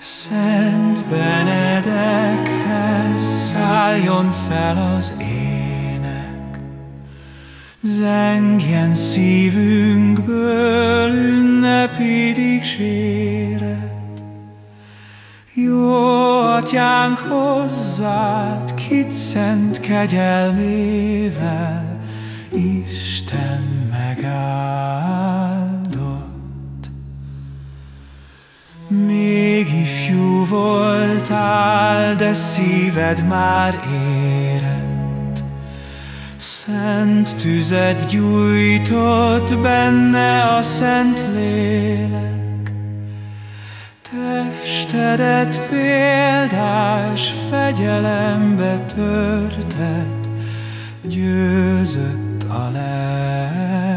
Szent Benedekhez szálljon fel az ének, Zengjen szívünkből ünnepi dicséret. Jó atyánk hozzád, kit szent kegyelmével, Isten megáll. Voltál, de szíved már érett, Szent tüzet gyújtott benne a Szent Lélek. Testedet példás fegyelembe törted, győzött a lelked.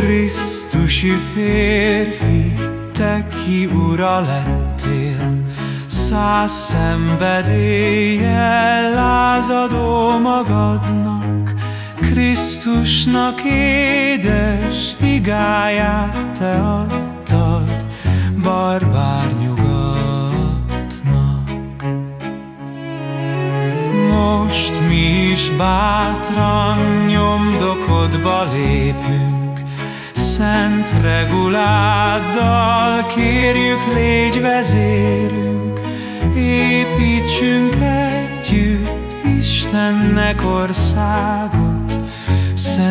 Krisztusi férfi, te ki ura lettél, Száz szenvedéllyel lázadó magadnak, Krisztusnak édes igáját te adtad, barbár nyugatnak. Most mi is bátran nyomdokodba lépünk, Szent reguláddal kérjük, légy vezérünk, építsünk együtt Istennek országot, Szent